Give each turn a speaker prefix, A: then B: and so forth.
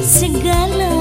A: segala